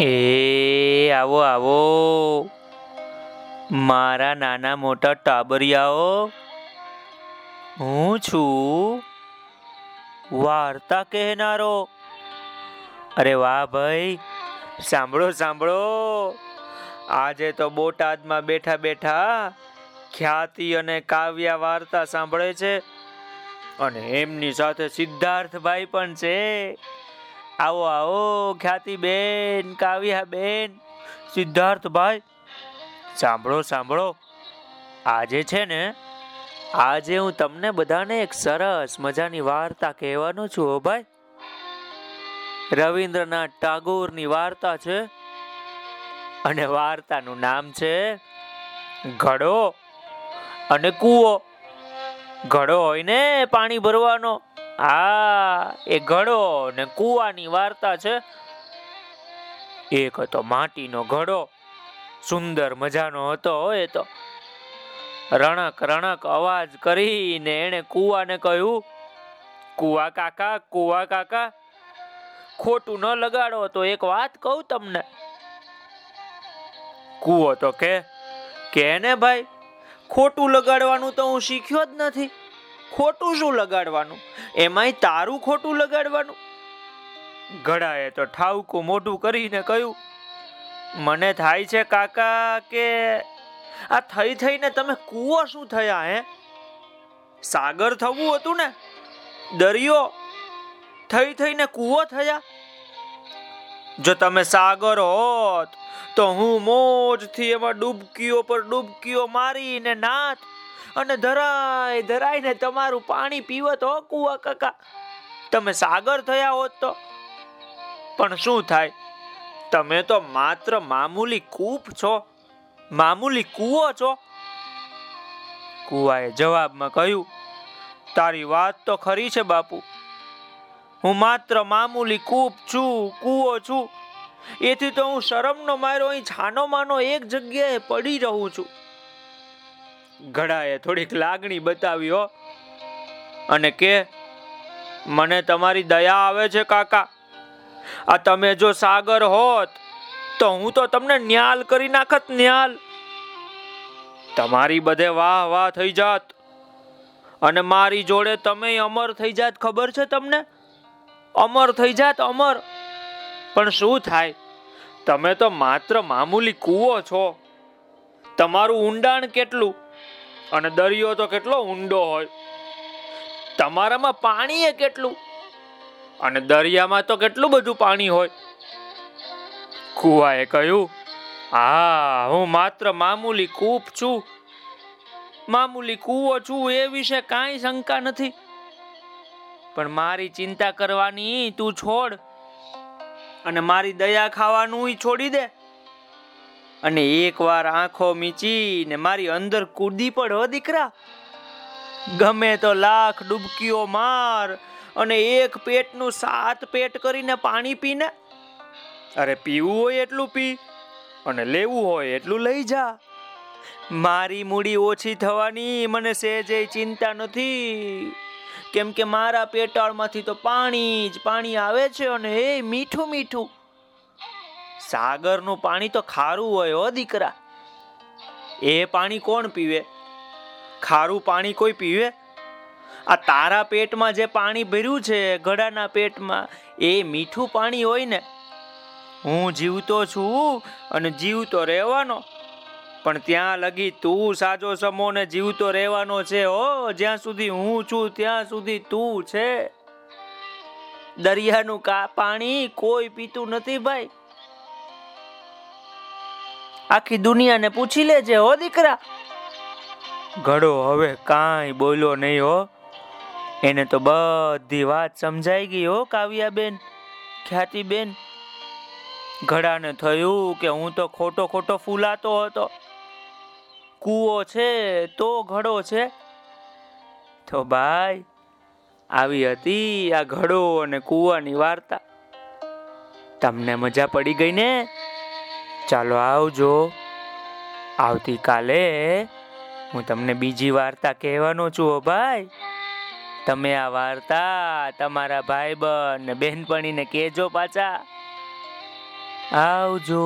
એ, આવો આવો. મારા નાના મોટા ટાબરિયાઓ, હું છું વાર્તા કહેનારો. અરે વાહ ભાઈ, સાંભળો સાંભળો. આજે તો બોટાદમાં બેઠા બેઠા ખ્યાતિ અને કાવ્યા વાર્તા સાંભળે છે અને એમની સાથે સિદ્ધાર્થભાઈ પણ છે. આવો આવો ખ્યાતિબેન કાવ્યાબેન સિદ્ધાર્થભાઈ સાંભળો સાંભળો. આજે છે ને, આજે હું તમને બધાને એક સરસ મજાની વાર્તા કહેવાનો છું, હો ભાઈ. રવિન્દ્રનાથ ટાગોરની વાર્તા છે અને વાર્તાનું નામ છે ઘડો. અને કૂવો. ઘડો હોય ને, પાણી ભરવાનો. રણક રણક અવાજ કરીને એણે કૂવાને કહ્યું, કુવા કાકા કુવા કાકા, ખોટું ન લગાડો તો એક વાત કહું તમને. કુવો તો કે ને ભાઈ, ખોટું લગાડવાનું તો હું શીખ્યો જ નથી. ખોટું શું લગાડવાનું? એમાંય તારું ખોટું લગાડવાનું? ઘડાએ તો ઠાવકું મોઢું કરીને કહ્યું, મને થાય છે કાકા કે આ થઈ થઈને તમે કૂવો શું થયા, હે? સાગર થવું હતું ને, દરિયો થઈ થઈને કૂવો થયા? જો તમે સાગર હોત તો હું મોજથી એમાં ડૂબકીઓ પર ડૂબકીઓ મારીને નાત અને ધરાય ધરાઈને તમારું પાણી પીવત હો કુવા કાકા. તમે સાગર થયા હોત તો. પણ શું થાય? તમે તો માત્ર મામૂલી કૂપ છો. મામૂલી કૂવો છો. કુવાએ જવાબમાં કહ્યું, તારી વાત તો ખરી છે, બાપુ. હું માત્ર મામૂલી કૂપ છું, કૂવો છું. એથી તો હું શરમનો મારો અહીં છાનો માનો એક જગ્યાએ પડી રહું છું. ઘડાએ થોડીક લાગણી બતાવી અને કે, મને તમારી દયા આવે છે, કાકા. આ તમે જો સાગર હોત, તો હું તો તમને ન્યાલ કરી નાખત, ન્યાલ. તમારી બધે વાહ વાહ થઈ જાત. અને મારી જોડે તમે અમર થઈ જાત, ખબર છે તમને? અમર થઈ જાત, અમર. પણ શું થાય? તમે તો માત્ર મામૂલી કૂવો છો. તમારું ઊંડાણ કેટલું? અને દરિયો તો કેટલો ઊંડો હોય. તમારામાં પાણી એ કેટલું? અને દરિયામાં તો કેટલું બધું પાણી હોય? કુવાએ કહ્યું હા હું માત્ર મામૂલી કૂપ છું. મામૂલી કૂવો છું એ વિશે કાંઈ શંકા નથી. પણ મારી ચિંતા કરવાની તું છોડ. અને મારી દયા ખાવાનું છોડી દે. અને એકવાર આંખો મીચીને મારી અંદર કૂદી પડ દીકરા. ગમે તો લાખ ડૂબકીઓ માર અને એક પેટનું સાત પેટ કરીને પાણી પીને. અરે પીવું હોય એટલું પી અને લેવું હોય એટલું લઈ જા. મારી મૂડી ઓછી થવાની મને સહેજે ચિંતા નથી. કેમ કે મારા પેટાળમાંથી તો પાણી જ પાણી આવે છે અને એ મીઠું મીઠું. સાગરનું પાણી તો ખારું હોય હો દીકરા. એ પાણી કોણ પીવે? ખારું પાણી કોઈ પીવે? આ તારા પેટમાં જે પાણી ભર્યું છે ઘડાના પેટમાં, એ મીઠું પાણી હોય ને. હું જીવતો છું અને જીવતો રહેવાનો. પણ ત્યાં લગી તું સાજો સમો ને જીવતો રહેવાનો છે હો. જ્યાં સુધી હું છું, ત્યાં સુધી તું છે. દરિયાનું કા પાણી કોઈ પીતું નથી ભાઈ. આખી દુનિયાને પૂછી લેજે હો દીકરા. ઘડો હવે કાંઈ બોલ્યો નહીં હો. એને તો બધી વાત સમજાઈ ગઈ હો, કાવ્યાબેન. ખ્યાતિબેન, ઘડાને થયું કે હું તો ખોટો ખોટો ફૂલાતો હતો. કૂવો છે તો ઘડો છે. તો ભાઈ, આવી હતી આ ઘડો અને કૂવાની વાર્તા. તમને મજા પડી ગઈ ને? ચાલો આવજો. આવતીકાલે હું તમને બીજી વાર્તા કહેવાનો છું હો ભાઈ. તમે આ વાર્તા તમારા ભાઈ બહેન ને બહેનપણીને કહેજો પાછા. આવજો.